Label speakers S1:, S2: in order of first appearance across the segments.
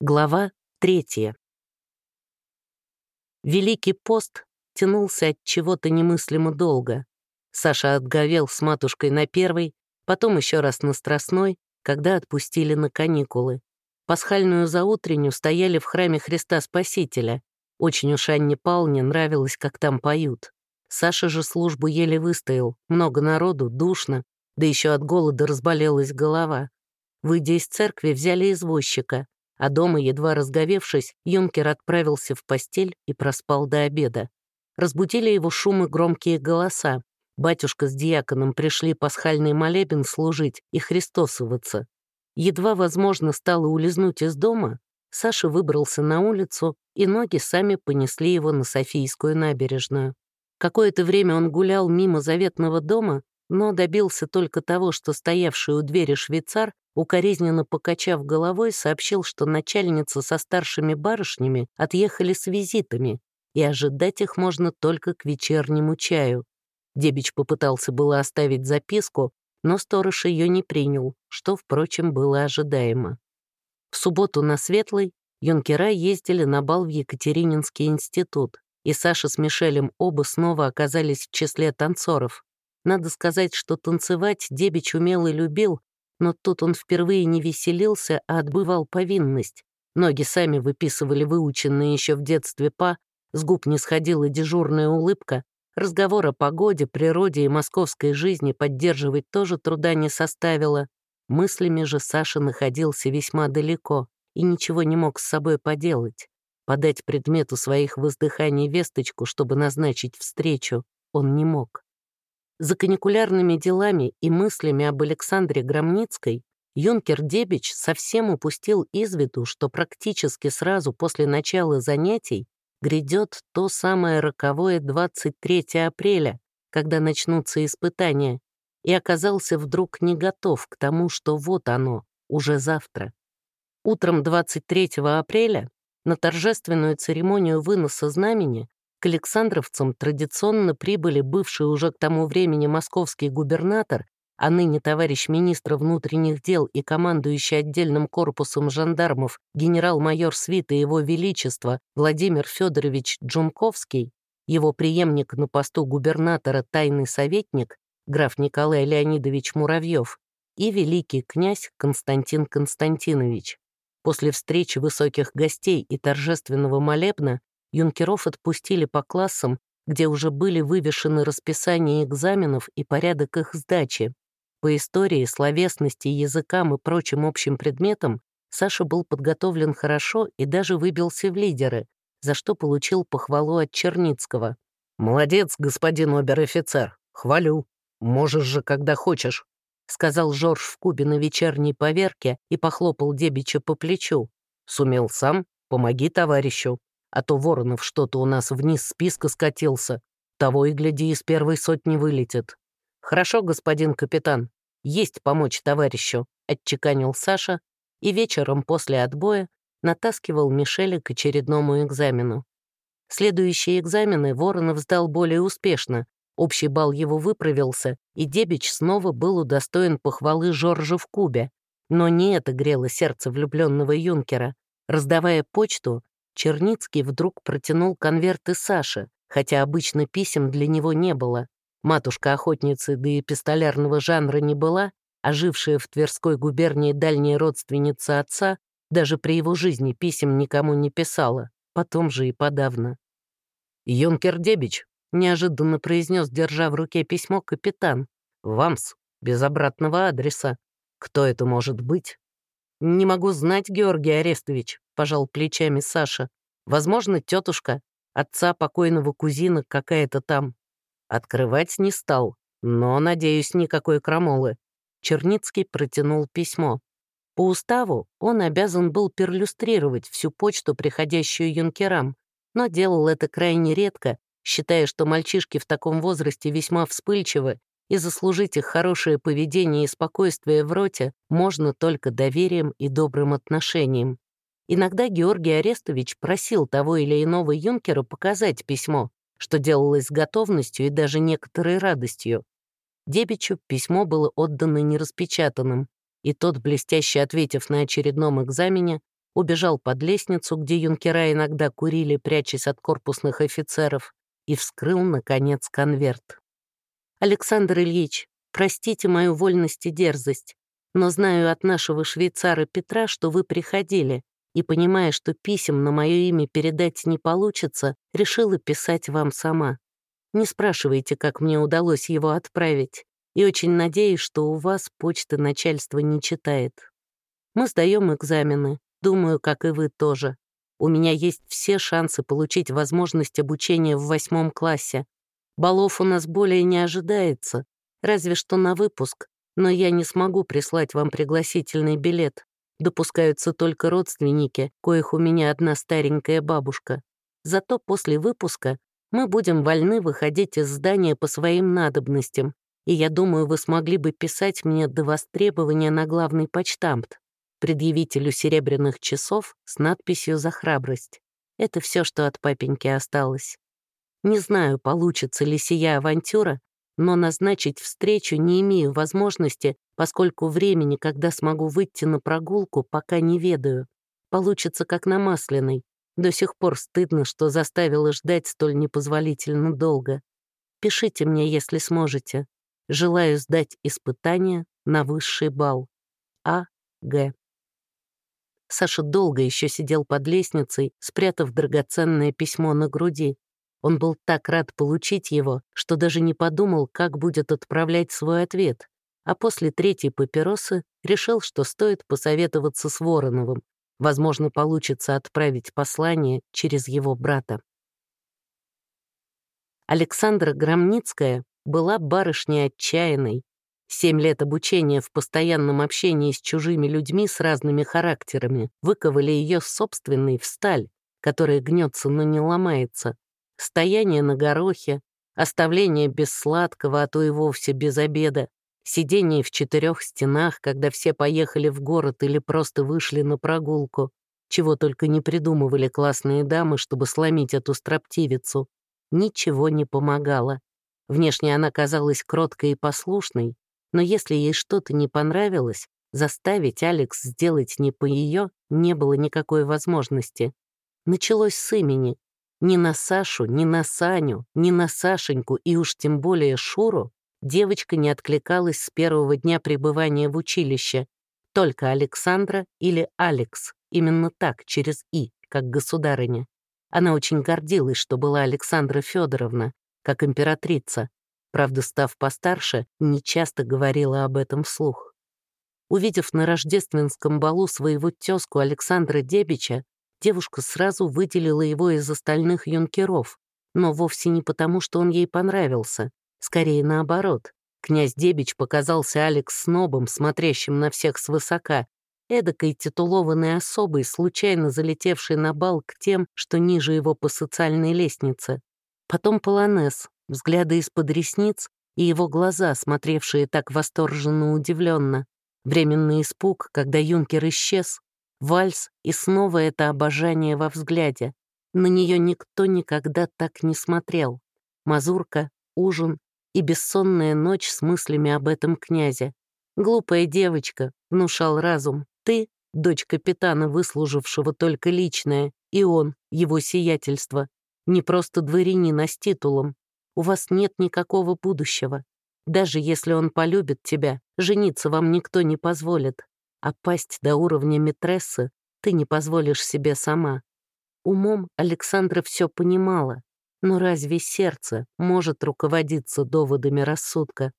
S1: Глава третья. Великий пост тянулся от чего-то немыслимо долго. Саша отговел с матушкой на первый, потом еще раз на страстной, когда отпустили на каникулы. Пасхальную заутренню стояли в храме Христа Спасителя. Очень уж Анне Павловне нравилось, как там поют. Саша же службу еле выстоял, много народу, душно, да еще от голода разболелась голова. Выйдя из церкви, взяли извозчика а дома, едва разговевшись, юнкер отправился в постель и проспал до обеда. Разбудили его шумы громкие голоса. Батюшка с диаконом пришли пасхальный молебен служить и христосоваться. Едва возможно стало улизнуть из дома, Саша выбрался на улицу, и ноги сами понесли его на Софийскую набережную. Какое-то время он гулял мимо заветного дома, но добился только того, что стоявший у двери швейцар укоризненно покачав головой, сообщил, что начальница со старшими барышнями отъехали с визитами, и ожидать их можно только к вечернему чаю. Дебич попытался было оставить записку, но сторож ее не принял, что, впрочем, было ожидаемо. В субботу на Светлый юнкера ездили на бал в Екатерининский институт, и Саша с Мишелем оба снова оказались в числе танцоров. Надо сказать, что танцевать Дебич умел и любил, но тут он впервые не веселился, а отбывал повинность. Ноги сами выписывали выученные еще в детстве па, с губ не сходила дежурная улыбка, разговор о погоде, природе и московской жизни поддерживать тоже труда не составило. Мыслями же Саша находился весьма далеко и ничего не мог с собой поделать. Подать предмету своих воздыханий весточку, чтобы назначить встречу, он не мог. За каникулярными делами и мыслями об Александре Громницкой юнкер Дебич совсем упустил из виду, что практически сразу после начала занятий грядет то самое роковое 23 апреля, когда начнутся испытания, и оказался вдруг не готов к тому, что вот оно, уже завтра. Утром 23 апреля на торжественную церемонию выноса знамени к Александровцам традиционно прибыли бывший уже к тому времени московский губернатор, а ныне товарищ министра внутренних дел и командующий отдельным корпусом жандармов генерал-майор свита Его Величества Владимир Федорович Джунковский, его преемник на посту губернатора тайный советник граф Николай Леонидович Муравьев и великий князь Константин Константинович. После встречи высоких гостей и торжественного молебна юнкеров отпустили по классам, где уже были вывешены расписание экзаменов и порядок их сдачи. По истории, словесности, языкам и прочим общим предметам Саша был подготовлен хорошо и даже выбился в лидеры, за что получил похвалу от Черницкого. «Молодец, господин обер-офицер, хвалю. Можешь же, когда хочешь», — сказал Жорж в кубе на вечерней поверке и похлопал Дебича по плечу. «Сумел сам? Помоги товарищу» а то Воронов что-то у нас вниз списка скатился. Того и гляди, из первой сотни вылетит. Хорошо, господин капитан, есть помочь товарищу, отчеканил Саша и вечером после отбоя натаскивал Мишеля к очередному экзамену. Следующие экзамены Воронов сдал более успешно, общий балл его выправился, и Дебич снова был удостоен похвалы Жоржа в Кубе. Но не это грело сердце влюбленного юнкера. Раздавая почту, Черницкий вдруг протянул конверты Саше, хотя обычно писем для него не было. Матушка охотницы да и пистолярного жанра не была, а жившая в Тверской губернии дальняя родственница отца даже при его жизни писем никому не писала, потом же и подавно. «Юнкер Дебич», — неожиданно произнес, держа в руке письмо капитан, «Вамс, без обратного адреса. Кто это может быть?» «Не могу знать, Георгий Арестович», — пожал плечами Саша. «Возможно, тетушка, отца покойного кузина какая-то там». Открывать не стал, но, надеюсь, никакой крамолы. Черницкий протянул письмо. По уставу он обязан был перлюстрировать всю почту, приходящую юнкерам, но делал это крайне редко, считая, что мальчишки в таком возрасте весьма вспыльчивы и заслужить их хорошее поведение и спокойствие в роте можно только доверием и добрым отношением. Иногда Георгий Арестович просил того или иного юнкера показать письмо, что делалось с готовностью и даже некоторой радостью. Дебичу письмо было отдано нераспечатанным, и тот, блестяще ответив на очередном экзамене, убежал под лестницу, где юнкера иногда курили, прячась от корпусных офицеров, и вскрыл, наконец, конверт. «Александр Ильич, простите мою вольность и дерзость, но знаю от нашего швейцара Петра, что вы приходили, и, понимая, что писем на мое имя передать не получится, решила писать вам сама. Не спрашивайте, как мне удалось его отправить, и очень надеюсь, что у вас почта начальства не читает. Мы сдаем экзамены, думаю, как и вы тоже. У меня есть все шансы получить возможность обучения в восьмом классе. Балов у нас более не ожидается, разве что на выпуск, но я не смогу прислать вам пригласительный билет. Допускаются только родственники, коих у меня одна старенькая бабушка. Зато после выпуска мы будем вольны выходить из здания по своим надобностям, и я думаю, вы смогли бы писать мне до востребования на главный почтамт, предъявителю серебряных часов с надписью «За храбрость». Это все, что от папеньки осталось. Не знаю, получится ли сия авантюра, но назначить встречу не имею возможности, поскольку времени, когда смогу выйти на прогулку, пока не ведаю. Получится как на масляной. До сих пор стыдно, что заставила ждать столь непозволительно долго. Пишите мне, если сможете. Желаю сдать испытание на высший балл. А. Г. Саша долго еще сидел под лестницей, спрятав драгоценное письмо на груди. Он был так рад получить его, что даже не подумал, как будет отправлять свой ответ, а после третьей папиросы решил, что стоит посоветоваться с Вороновым. Возможно, получится отправить послание через его брата. Александра Громницкая была барышней отчаянной. Семь лет обучения в постоянном общении с чужими людьми с разными характерами выковали ее собственной в сталь, которая гнется, но не ломается стояние на горохе, оставление без сладкого, а то и вовсе без обеда, сидение в четырех стенах, когда все поехали в город или просто вышли на прогулку, чего только не придумывали классные дамы, чтобы сломить эту строптивицу. Ничего не помогало. Внешне она казалась кроткой и послушной, но если ей что-то не понравилось, заставить Алекс сделать не по ее не было никакой возможности. Началось с имени. Ни на Сашу, ни на Саню, ни на Сашеньку и уж тем более Шуру девочка не откликалась с первого дня пребывания в училище. Только Александра или Алекс, именно так, через «и», как государыня. Она очень гордилась, что была Александра Федоровна, как императрица. Правда, став постарше, нечасто говорила об этом вслух. Увидев на рождественском балу своего тезку Александра Дебича, девушка сразу выделила его из остальных юнкеров, но вовсе не потому, что он ей понравился. Скорее наоборот. Князь Дебич показался Алекс снобом, смотрящим на всех свысока, эдакой титулованной особой, случайно залетевшей на бал к тем, что ниже его по социальной лестнице. Потом полонез, взгляды из-под ресниц и его глаза, смотревшие так восторженно удивленно. Временный испуг, когда юнкер исчез, Вальс и снова это обожание во взгляде. На нее никто никогда так не смотрел. Мазурка, ужин и бессонная ночь с мыслями об этом князе. «Глупая девочка», — внушал разум. «Ты — дочь капитана, выслужившего только личное, и он, его сиятельство, не просто дворянин, а с титулом. У вас нет никакого будущего. Даже если он полюбит тебя, жениться вам никто не позволит а пасть до уровня метрессы ты не позволишь себе сама. Умом Александра все понимала, но разве сердце может руководиться доводами рассудка?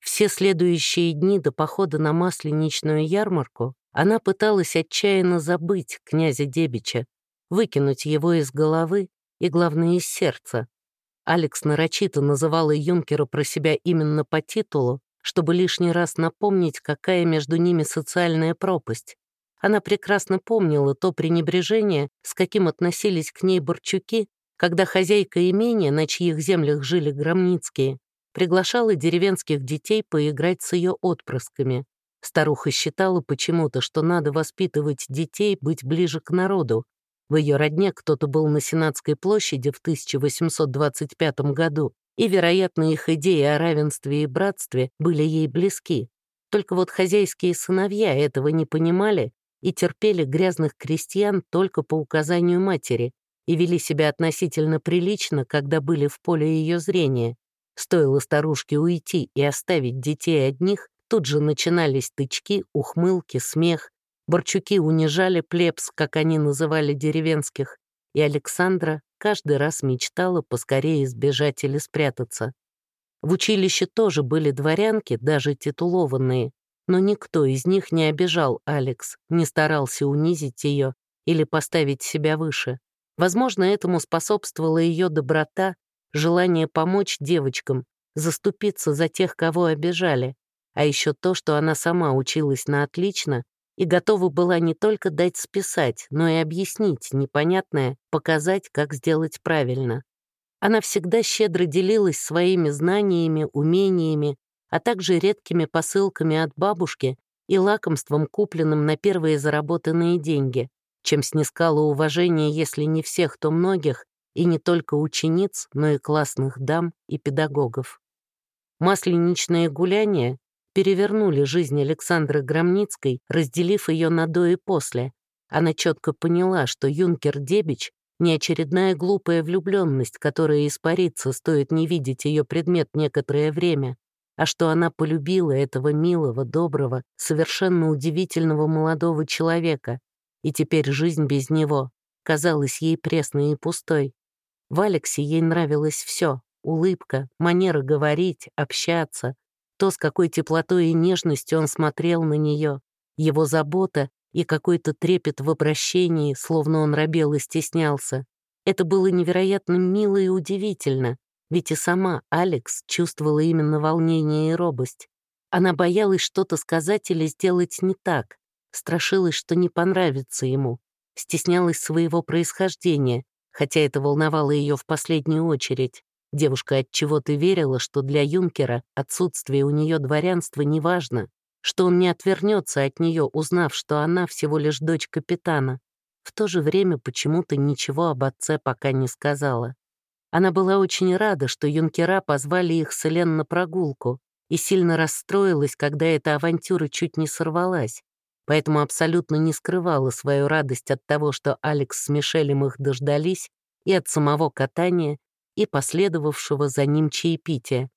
S1: Все следующие дни до похода на масленичную ярмарку она пыталась отчаянно забыть князя Дебича, выкинуть его из головы и, главное, из сердца. Алекс нарочито называла юнкера про себя именно по титулу, чтобы лишний раз напомнить, какая между ними социальная пропасть. Она прекрасно помнила то пренебрежение, с каким относились к ней борчуки, когда хозяйка имения, на чьих землях жили Громницкие, приглашала деревенских детей поиграть с ее отпрысками. Старуха считала почему-то, что надо воспитывать детей, быть ближе к народу. В ее родне кто-то был на Сенатской площади в 1825 году, и, вероятно, их идеи о равенстве и братстве были ей близки. Только вот хозяйские сыновья этого не понимали и терпели грязных крестьян только по указанию матери и вели себя относительно прилично, когда были в поле ее зрения. Стоило старушке уйти и оставить детей одних, тут же начинались тычки, ухмылки, смех. Борчуки унижали плебс, как они называли деревенских, и Александра каждый раз мечтала поскорее сбежать или спрятаться. В училище тоже были дворянки, даже титулованные, но никто из них не обижал Алекс, не старался унизить ее или поставить себя выше. Возможно, этому способствовала ее доброта, желание помочь девочкам, заступиться за тех, кого обижали, а еще то, что она сама училась на отлично и готова была не только дать списать, но и объяснить непонятное, показать, как сделать правильно. Она всегда щедро делилась своими знаниями, умениями, а также редкими посылками от бабушки и лакомством, купленным на первые заработанные деньги, чем снискала уважение, если не всех, то многих, и не только учениц, но и классных дам и педагогов. Масленичные гуляния перевернули жизнь Александры Громницкой, разделив ее на до и после. Она четко поняла, что юнкер Дебич — не очередная глупая влюбленность, которая испарится, стоит не видеть ее предмет некоторое время, а что она полюбила этого милого, доброго, совершенно удивительного молодого человека, и теперь жизнь без него казалась ей пресной и пустой. В Алексе ей нравилось все — улыбка, манера говорить, общаться, то, с какой теплотой и нежностью он смотрел на нее, его забота и какой-то трепет в обращении, словно он робел и стеснялся. Это было невероятно мило и удивительно, ведь и сама Алекс чувствовала именно волнение и робость. Она боялась что-то сказать или сделать не так, страшилась, что не понравится ему, стеснялась своего происхождения, хотя это волновало ее в последнюю очередь. Девушка от чего-то верила, что для юнкера отсутствие у нее дворянства не важно, что он не отвернется от нее, узнав, что она всего лишь дочь капитана. В то же время почему-то ничего об отце пока не сказала. Она была очень рада, что юнкера позвали их с Элен на прогулку, и сильно расстроилась, когда эта авантюра чуть не сорвалась, поэтому абсолютно не скрывала свою радость от того, что Алекс с Мишелем их дождались, и от самого катания, и последовавшего за ним чаепития.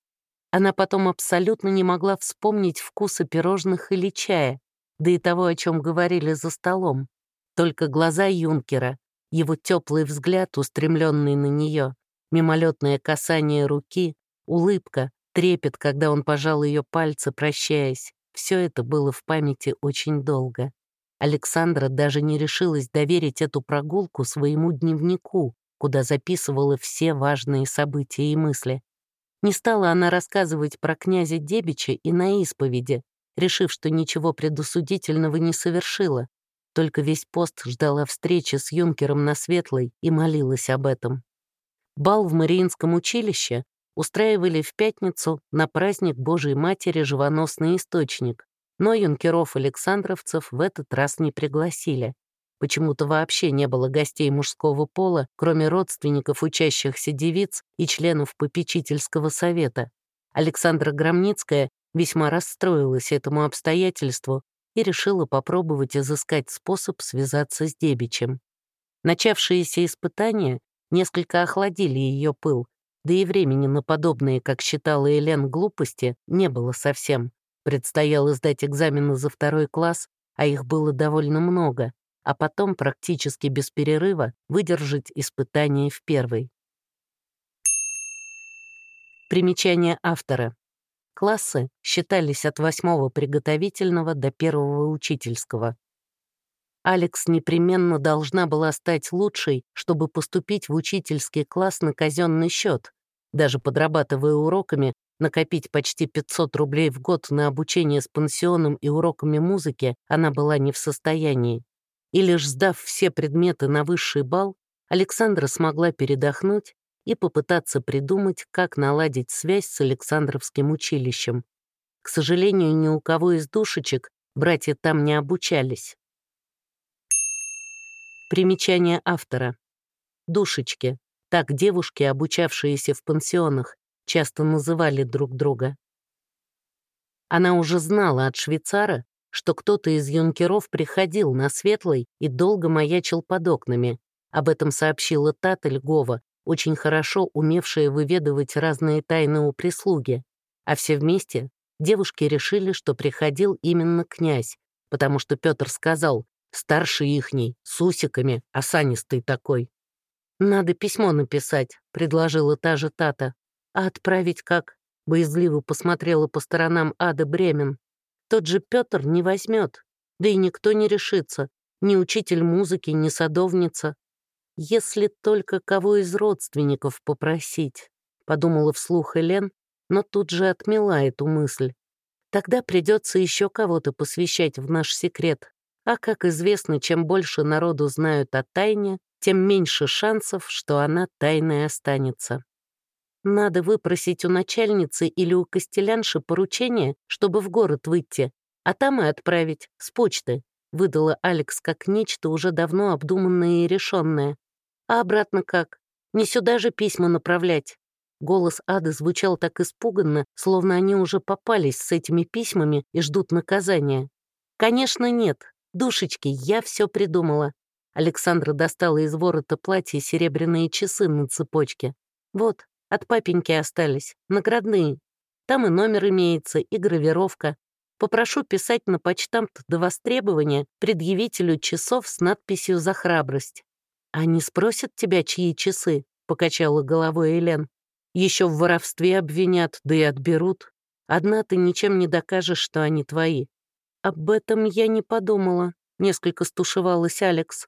S1: Она потом абсолютно не могла вспомнить вкуса пирожных или чая, да и того, о чем говорили за столом. Только глаза юнкера, его теплый взгляд, устремленный на нее, мимолетное касание руки, улыбка, трепет, когда он пожал ее пальцы, прощаясь. Все это было в памяти очень долго. Александра даже не решилась доверить эту прогулку своему дневнику, куда записывала все важные события и мысли. Не стала она рассказывать про князя Дебича и на исповеди, решив, что ничего предусудительного не совершила, только весь пост ждала встречи с юнкером на Светлой и молилась об этом. Бал в Мариинском училище устраивали в пятницу на праздник Божией Матери «Живоносный источник», но юнкеров-александровцев в этот раз не пригласили. Почему-то вообще не было гостей мужского пола, кроме родственников учащихся девиц и членов попечительского совета. Александра Громницкая весьма расстроилась этому обстоятельству и решила попробовать изыскать способ связаться с Дебичем. Начавшиеся испытания несколько охладили ее пыл, да и времени на подобные, как считала Элен, глупости не было совсем. Предстояло сдать экзамены за второй класс, а их было довольно много а потом практически без перерыва выдержать испытание в первой. Примечание автора. Классы считались от восьмого приготовительного до первого учительского. Алекс непременно должна была стать лучшей, чтобы поступить в учительский класс на казенный счет. Даже подрабатывая уроками, накопить почти 500 рублей в год на обучение с пансионом и уроками музыки она была не в состоянии и лишь сдав все предметы на высший бал, Александра смогла передохнуть и попытаться придумать, как наладить связь с Александровским училищем. К сожалению, ни у кого из душечек братья там не обучались. Примечание автора. Душечки. Так девушки, обучавшиеся в пансионах, часто называли друг друга. Она уже знала от швейцара, что кто-то из юнкеров приходил на Светлой и долго маячил под окнами. Об этом сообщила Тата Льгова, очень хорошо умевшая выведывать разные тайны у прислуги. А все вместе девушки решили, что приходил именно князь, потому что Петр сказал, старший ихний, с усиками, осанистый такой. «Надо письмо написать», — предложила та же Тата. «А отправить как?» — боязливо посмотрела по сторонам Ада Бремен. «Тот же Петр не возьмет, да и никто не решится, ни учитель музыки, ни садовница. Если только кого из родственников попросить», — подумала вслух Элен, но тут же отмела эту мысль. Тогда придется еще кого-то посвящать в наш секрет. А как известно, чем больше народу знают о тайне, тем меньше шансов, что она тайной останется. Надо выпросить у начальницы или у костелянши поручение, чтобы в город выйти, а там и отправить, с почты, выдала Алекс как нечто уже давно обдуманное и решенное. А обратно как? Не сюда же письма направлять. Голос Ады звучал так испуганно, словно они уже попались с этими письмами и ждут наказания. «Конечно, нет. Душечки, я все придумала». Александра достала из ворота платья серебряные часы на цепочке. «Вот, от папеньки остались, наградные. Там и номер имеется, и гравировка. Попрошу писать на почтамт до востребования предъявителю часов с надписью «За храбрость». «Они спросят тебя, чьи часы?» — покачала головой Элен. Еще в воровстве обвинят, да и отберут. Одна ты ничем не докажешь, что они твои. Об этом я не подумала, несколько стушевалась Алекс.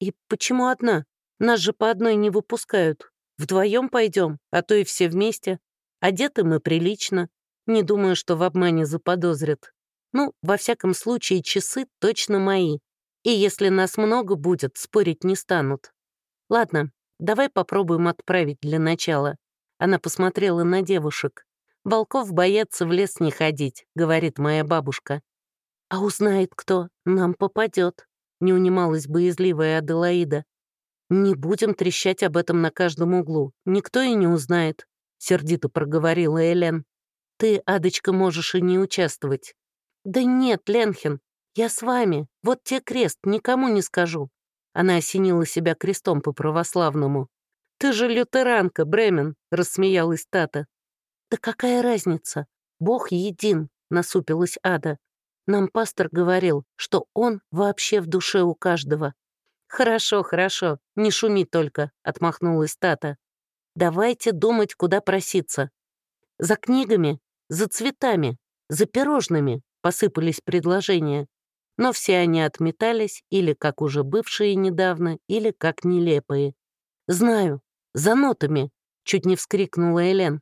S1: И почему одна? Нас же по одной не выпускают. Вдвоем пойдем, а то и все вместе. Одеты мы прилично. Не думаю, что в обмане заподозрят. Ну, во всяком случае, часы точно мои. И если нас много будет, спорить не станут. Ладно, давай попробуем отправить для начала. Она посмотрела на девушек. «Волков боятся в лес не ходить», — говорит моя бабушка. «А узнает кто, нам попадет», — не унималась боязливая Аделаида. «Не будем трещать об этом на каждом углу. Никто и не узнает», — сердито проговорила Элен. «Ты, Адочка, можешь и не участвовать». «Да нет, Ленхин, я с вами. Вот те крест, никому не скажу». Она осенила себя крестом по-православному. «Ты же лютеранка, Бремен», — рассмеялась Тата. «Да какая разница? Бог един», — насупилась Ада. «Нам пастор говорил, что он вообще в душе у каждого». «Хорошо, хорошо, не шуми только», — отмахнулась Тата. «Давайте думать, куда проситься. За книгами, за цветами, за пирожными», — посыпались предложения. Но все они отметались или как уже бывшие недавно, или как нелепые. «Знаю, за нотами!» — чуть не вскрикнула Элен.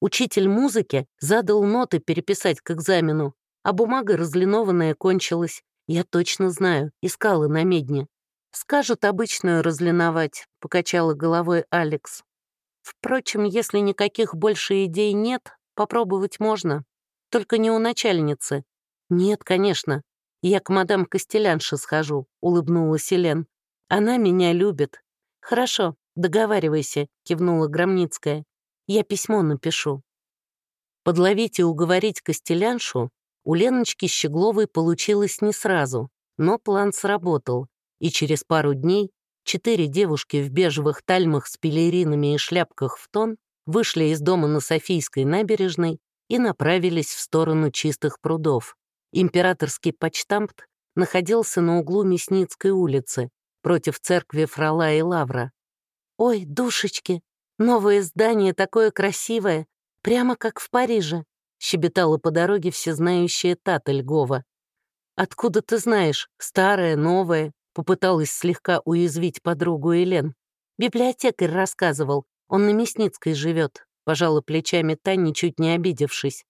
S1: Учитель музыки задал ноты переписать к экзамену, а бумага разлинованная кончилась. Я точно знаю, искала на медне. «Скажут обычную разлиновать», — покачала головой Алекс. «Впрочем, если никаких больше идей нет, попробовать можно. Только не у начальницы». «Нет, конечно. Я к мадам Костелянше схожу», — улыбнулась Елен. «Она меня любит». «Хорошо, «Договаривайся», — кивнула Громницкая. «Я письмо напишу». Подловить и уговорить Костеляншу у Леночки Щегловой получилось не сразу, но план сработал, и через пару дней четыре девушки в бежевых тальмах с пелеринами и шляпках в тон вышли из дома на Софийской набережной и направились в сторону чистых прудов. Императорский почтамт находился на углу Мясницкой улицы, против церкви Фрала и Лавра. «Ой, душечки, новое здание такое красивое, прямо как в Париже», щебетала по дороге всезнающая Тата Льгова. «Откуда ты знаешь? Старое, новое?» попыталась слегка уязвить подругу Елен. «Библиотекарь рассказывал, он на Мясницкой живет», пожала плечами та, ничуть не обидевшись.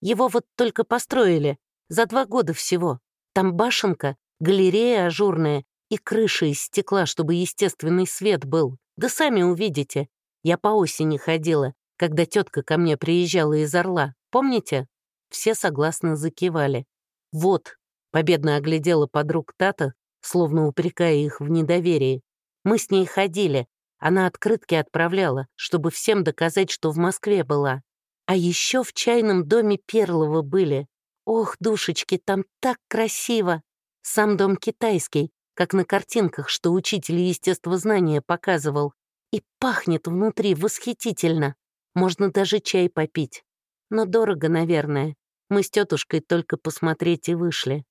S1: «Его вот только построили, за два года всего. Там башенка, галерея ажурная и крыша из стекла, чтобы естественный свет был. Да сами увидите. Я по осени ходила, когда тетка ко мне приезжала из Орла. Помните? Все согласно закивали. Вот, победно оглядела подруг Тата, словно упрекая их в недоверии. Мы с ней ходили. Она открытки отправляла, чтобы всем доказать, что в Москве была. А еще в чайном доме Перлова были. «Ох, душечки, там так красиво! Сам дом китайский, как на картинках, что учитель естествознания показывал. И пахнет внутри восхитительно. Можно даже чай попить. Но дорого, наверное. Мы с тетушкой только посмотреть и вышли.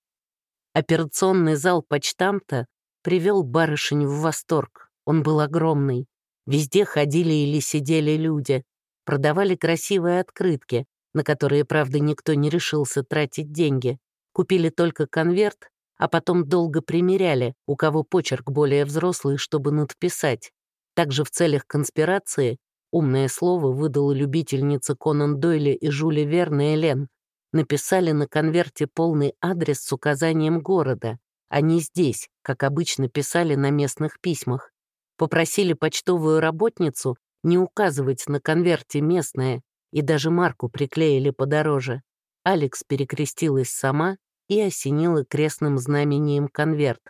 S1: Операционный зал почтамта привел барышень в восторг. Он был огромный. Везде ходили или сидели люди. Продавали красивые открытки, на которые, правда, никто не решился тратить деньги. Купили только конверт, а потом долго примеряли, у кого почерк более взрослый, чтобы надписать. Также в целях конспирации умное слово выдала любительница Конан Дойля и Жюля Верна Элен, написали на конверте полный адрес с указанием города, а не здесь, как обычно писали на местных письмах. Попросили почтовую работницу не указывать на конверте местное, и даже марку приклеили подороже. Алекс перекрестилась сама и осенила крестным знамением конверт.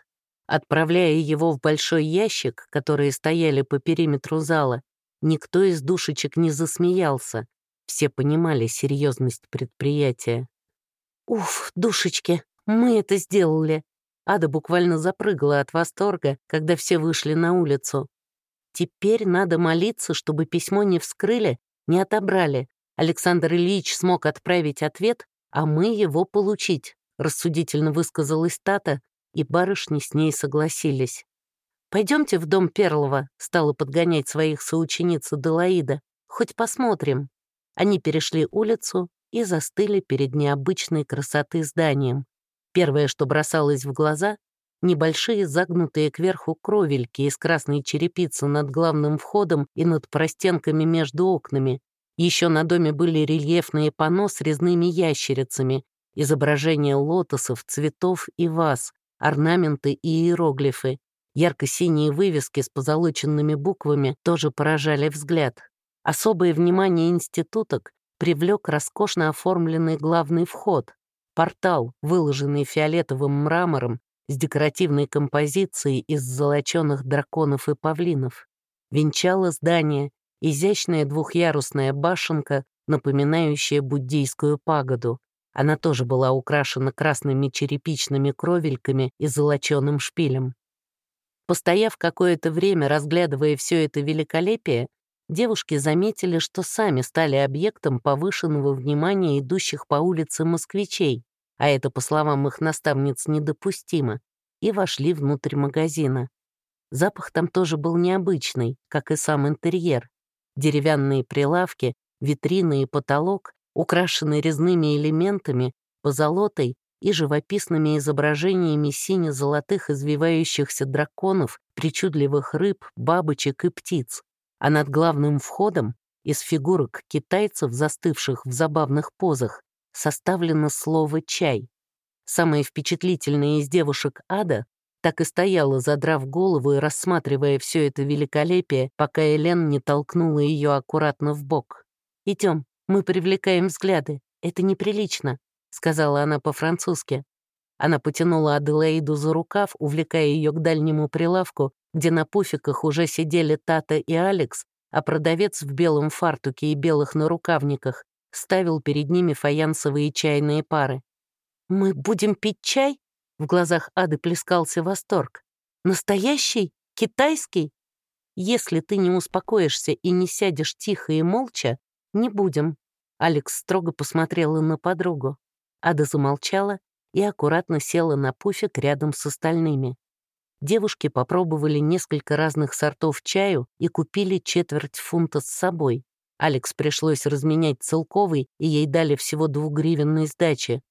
S1: Отправляя его в большой ящик, которые стояли по периметру зала, никто из душечек не засмеялся, все понимали серьезность предприятия. «Уф, душечки, мы это сделали!» Ада буквально запрыгала от восторга, когда все вышли на улицу. «Теперь надо молиться, чтобы письмо не вскрыли, не отобрали. Александр Ильич смог отправить ответ, а мы его получить», рассудительно высказалась Тата, и барышни с ней согласились. «Пойдемте в дом Перлова», — стала подгонять своих соучениц Аделаида. «Хоть посмотрим». Они перешли улицу и застыли перед необычной красоты зданием. Первое, что бросалось в глаза — небольшие загнутые кверху кровельки из красной черепицы над главным входом и над простенками между окнами. Еще на доме были рельефные панно с резными ящерицами, изображения лотосов, цветов и ваз, орнаменты и иероглифы. Ярко-синие вывески с позолоченными буквами тоже поражали взгляд. Особое внимание институток привлек роскошно оформленный главный вход, портал, выложенный фиолетовым мрамором с декоративной композицией из золоченых драконов и павлинов. Венчало здание изящная двухъярусная башенка, напоминающая буддийскую пагоду. Она тоже была украшена красными черепичными кровельками и золоченым шпилем. Постояв какое-то время, разглядывая все это великолепие, девушки заметили, что сами стали объектом повышенного внимания идущих по улице москвичей, а это, по словам их наставниц, недопустимо, и вошли внутрь магазина. Запах там тоже был необычный, как и сам интерьер. Деревянные прилавки, витрины и потолок, украшенные резными элементами, позолотой и живописными изображениями сине-золотых извивающихся драконов, причудливых рыб, бабочек и птиц а над главным входом из фигурок китайцев, застывших в забавных позах, составлено слово «чай». Самая впечатлительная из девушек Ада так и стояла, задрав голову и рассматривая все это великолепие, пока Элен не толкнула ее аккуратно в бок. «Идем, мы привлекаем взгляды, это неприлично», — сказала она по-французски. Она потянула Аделаиду за рукав, увлекая ее к дальнему прилавку, где на пуфиках уже сидели Тата и Алекс, а продавец в белом фартуке и белых нарукавниках ставил перед ними фаянсовые чайные пары. «Мы будем пить чай?» В глазах Ады плескался восторг. «Настоящий? Китайский? Если ты не успокоишься и не сядешь тихо и молча, не будем». Алекс строго посмотрела на подругу. Ада замолчала и аккуратно села на пуфик рядом с остальными. Девушки попробовали несколько разных сортов чаю и купили четверть фунта с собой. Алекс пришлось разменять целковый, и ей дали всего двугривенной сдачи.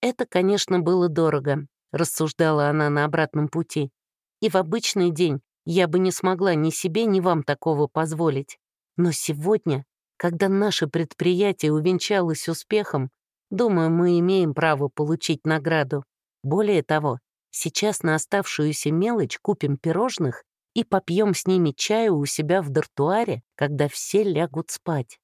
S1: «Это, конечно, было дорого», — рассуждала она на обратном пути. «И в обычный день я бы не смогла ни себе, ни вам такого позволить. Но сегодня, когда наше предприятие увенчалось успехом, думаю, мы имеем право получить награду. Более того, Сейчас на оставшуюся мелочь купим пирожных и попьем с ними чаю у себя в дартуаре, когда все лягут спать.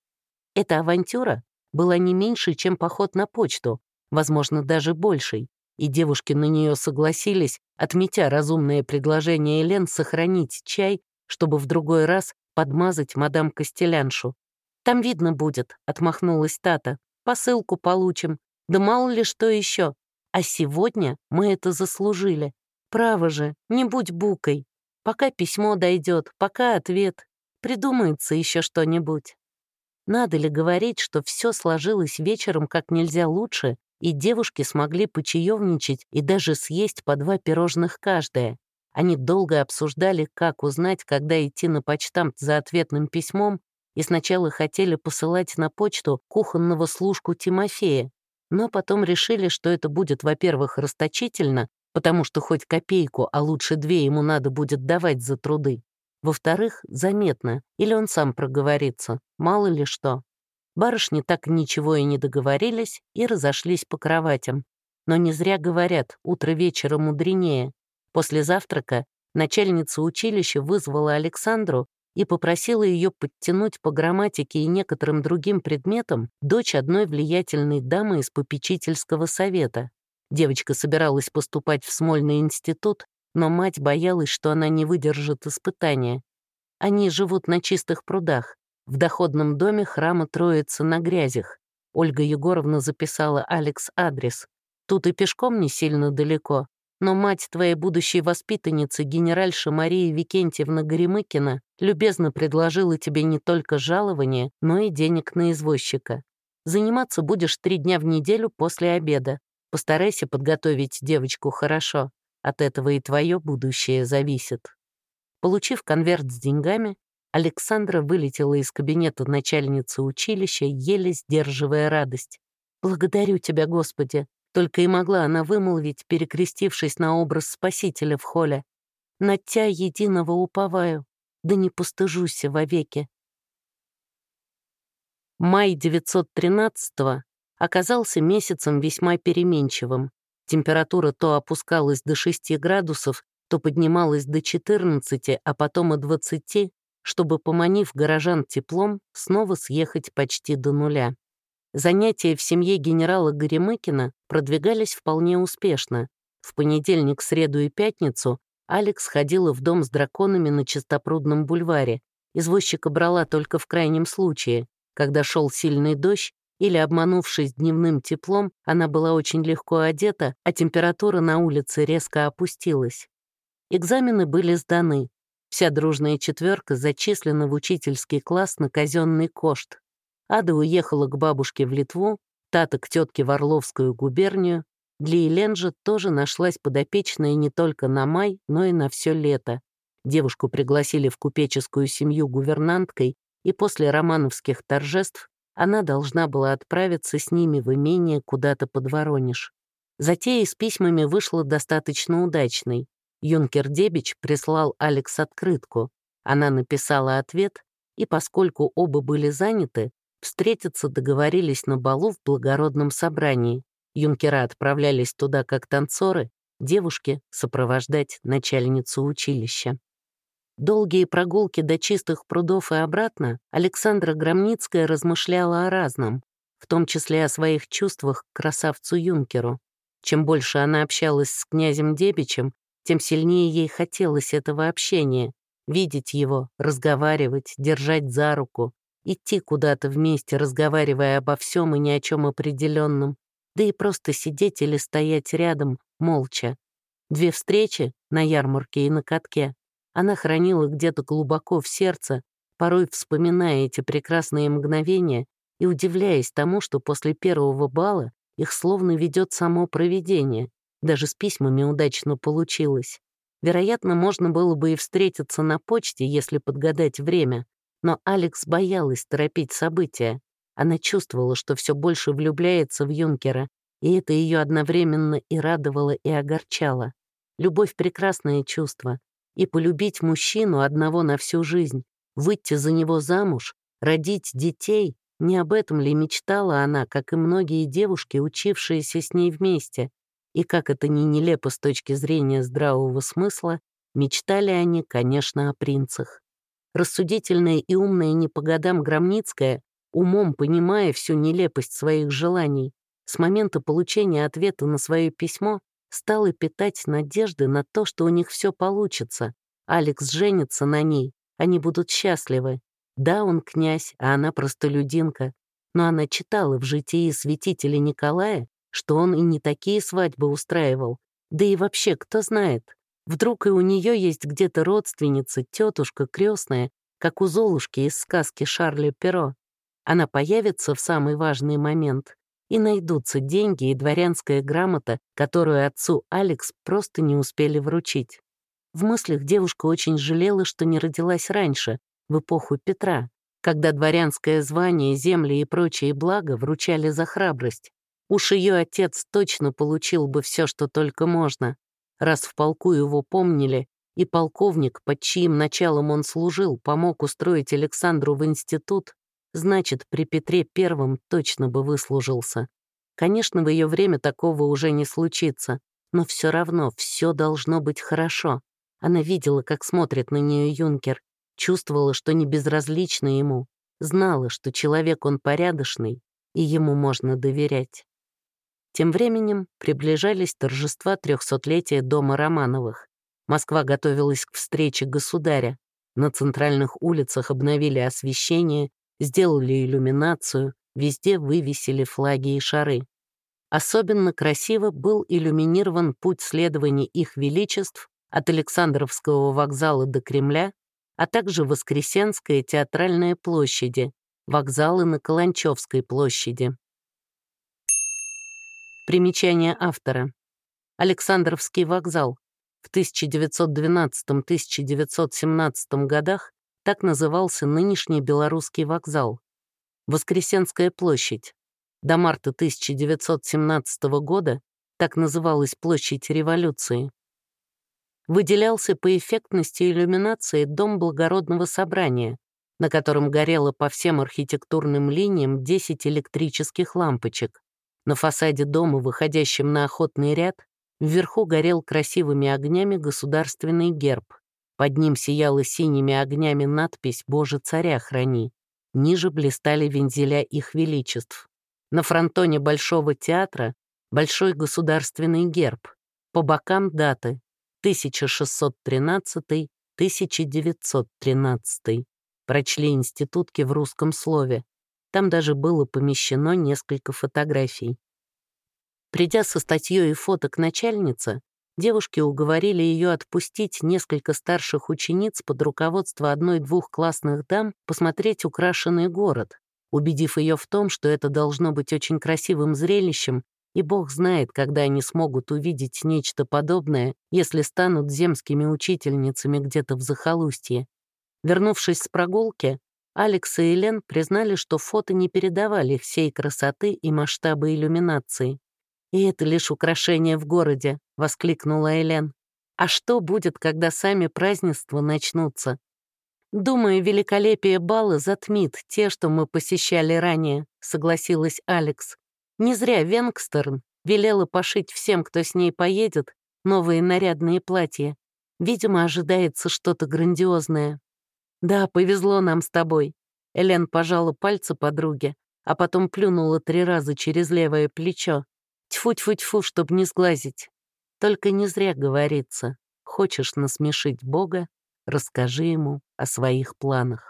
S1: Эта авантюра была не меньше, чем поход на почту, возможно, даже большей, и девушки на нее согласились, отметя разумное предложение Элен сохранить чай, чтобы в другой раз подмазать мадам Костеляншу. «Там видно будет», — отмахнулась Тата. «Посылку получим. Да мало ли что еще. А сегодня мы это заслужили. Право же, не будь букой. Пока письмо дойдет, пока ответ. Придумается еще что-нибудь. Надо ли говорить, что все сложилось вечером как нельзя лучше, и девушки смогли почаевничать и даже съесть по два пирожных каждая. Они долго обсуждали, как узнать, когда идти на почтамт за ответным письмом, и сначала хотели посылать на почту кухонного служку Тимофея, но потом решили, что это будет, во-первых, расточительно, потому что хоть копейку, а лучше две ему надо будет давать за труды. Во-вторых, заметно, или он сам проговорится, мало ли что. Барышни так ничего и не договорились и разошлись по кроватям. Но не зря говорят, утро вечера мудренее. После завтрака начальница училища вызвала Александру и попросила ее подтянуть по грамматике и некоторым другим предметам дочь одной влиятельной дамы из попечительского совета. Девочка собиралась поступать в Смольный институт, но мать боялась, что она не выдержит испытания. Они живут на чистых прудах, в доходном доме храма Троицы на грязях. Ольга Егоровна записала Алекс адрес. Тут и пешком не сильно далеко, но мать твоей будущей воспитанницы, генеральша Мария Викентьевна Горемыкина, любезно предложила тебе не только жалование, но и денег на извозчика. Заниматься будешь три дня в неделю после обеда. Постарайся подготовить девочку хорошо. От этого и твое будущее зависит. Получив конверт с деньгами, Александра вылетела из кабинета начальницы училища, еле сдерживая радость. «Благодарю тебя, Господи!» Только и могла она вымолвить, перекрестившись на образ Спасителя в холле. «На тя единого уповаю, да не постыжуся вовеки». Май 913 оказался месяцем весьма переменчивым. Температура то опускалась до 6 градусов, то поднималась до 14, а потом и 20, чтобы, поманив горожан теплом, снова съехать почти до нуля. Занятия в семье генерала Горемыкина продвигались вполне успешно. В понедельник, среду и пятницу Алекс ходила в дом с драконами на Чистопрудном бульваре. Извозчика брала только в крайнем случае, когда шел сильный дождь или, обманувшись дневным теплом, она была очень легко одета, а температура на улице резко опустилась. Экзамены были сданы, Вся дружная четверка зачислена в учительский класс на казенный кошт. Ада уехала к бабушке в Литву, Тата к тетке в Орловскую губернию. Для Елен же тоже нашлась подопечная не только на май, но и на все лето. Девушку пригласили в купеческую семью гувернанткой, и после романовских торжеств она должна была отправиться с ними в имение куда-то под Воронеж. Затея с письмами вышла достаточно удачной. Юнкер Дебич прислал Алекс открытку. Она написала ответ, и поскольку оба были заняты, встретиться договорились на балу в благородном собрании. Юнкера отправлялись туда как танцоры, девушки — сопровождать начальницу училища. Долгие прогулки до чистых прудов и обратно Александра Громницкая размышляла о разном, в том числе о своих чувствах к красавцу Юнкеру. Чем больше она общалась с князем Дебичем, тем сильнее ей хотелось этого общения, видеть его, разговаривать, держать за руку, идти куда-то вместе, разговаривая обо всем и ни о чем определенном, да и просто сидеть или стоять рядом, молча. Две встречи на ярмарке и на катке она хранила где-то глубоко в сердце, порой вспоминая эти прекрасные мгновения и удивляясь тому, что после первого бала их словно ведет само провидение, даже с письмами удачно получилось. Вероятно, можно было бы и встретиться на почте, если подгадать время, но Алекс боялась торопить события. Она чувствовала, что все больше влюбляется в Юнкера, и это ее одновременно и радовало, и огорчало. Любовь — прекрасное чувство. И полюбить мужчину одного на всю жизнь, выйти за него замуж, родить детей — не об этом ли мечтала она, как и многие девушки, учившиеся с ней вместе? И как это ни нелепо с точки зрения здравого смысла, мечтали они, конечно, о принцах. Рассудительная и умная не по годам Громницкая, умом понимая всю нелепость своих желаний, с момента получения ответа на свое письмо стала питать надежды на то, что у них все получится. Алекс женится на ней, они будут счастливы. Да, он князь, а она простолюдинка. Но она читала в житии святителя Николая, что он и не такие свадьбы устраивал. Да и вообще, кто знает, вдруг и у нее есть где-то родственница, тетушка крестная, как у Золушки из сказки Шарля Перо. Она появится в самый важный момент, и найдутся деньги и дворянская грамота, которую отцу Алекс просто не успели вручить. В мыслях девушка очень жалела, что не родилась раньше, в эпоху Петра, когда дворянское звание, земли и прочие блага вручали за храбрость. Уж ее отец точно получил бы все, что только можно, раз в полку его помнили, и полковник, под чьим началом он служил, помог устроить Александру в институт, значит, при Петре Первом точно бы выслужился. Конечно, в ее время такого уже не случится, но все равно все должно быть хорошо. Она видела, как смотрит на нее юнкер, чувствовала, что не безразлично ему, знала, что человек он порядочный, и ему можно доверять. Тем временем приближались торжества трехсотлетия дома Романовых. Москва готовилась к встрече государя. На центральных улицах обновили освещение, сделали иллюминацию, везде вывесили флаги и шары. Особенно красиво был иллюминирован путь следования их величеств от Александровского вокзала до Кремля, а также Воскресенская театральная площади, вокзалы на Каланчевской площади. Примечание автора. Александровский вокзал. В 1912-1917 годах так назывался нынешний Белорусский вокзал. Воскресенская площадь. До марта 1917 года так называлась площадь революции. Выделялся по эффектности иллюминации дом благородного собрания, на котором горело по всем архитектурным линиям 10 электрических лампочек. На фасаде дома, выходящем на охотный ряд, вверху горел красивыми огнями государственный герб. Под ним сияла синими огнями надпись «Боже, царя храни». Ниже блистали вензеля их величеств. На фронтоне Большого театра большой государственный герб. По бокам даты 1613-1913. Прочли институтки в русском слове. Там даже было помещено несколько фотографий. Придя со статьей и фото к начальнице, Девушки уговорили ее отпустить несколько старших учениц под руководство одной-двух классных дам посмотреть украшенный город, убедив ее в том, что это должно быть очень красивым зрелищем, и бог знает, когда они смогут увидеть нечто подобное, если станут земскими учительницами где-то в захолустье. Вернувшись с прогулки, Алекс и Элен признали, что фото не передавали всей красоты и масштаба иллюминации. «И это лишь украшение в городе», — воскликнула Элен. «А что будет, когда сами празднества начнутся?» «Думаю, великолепие бала затмит те, что мы посещали ранее», — согласилась Алекс. «Не зря Венгстерн велела пошить всем, кто с ней поедет, новые нарядные платья. Видимо, ожидается что-то грандиозное». «Да, повезло нам с тобой». Элен пожала пальцы подруге, а потом плюнула три раза через левое плечо. Тьфу-тьфу-тьфу, чтоб не сглазить. Только не зря говорится. Хочешь насмешить Бога, расскажи ему о своих планах.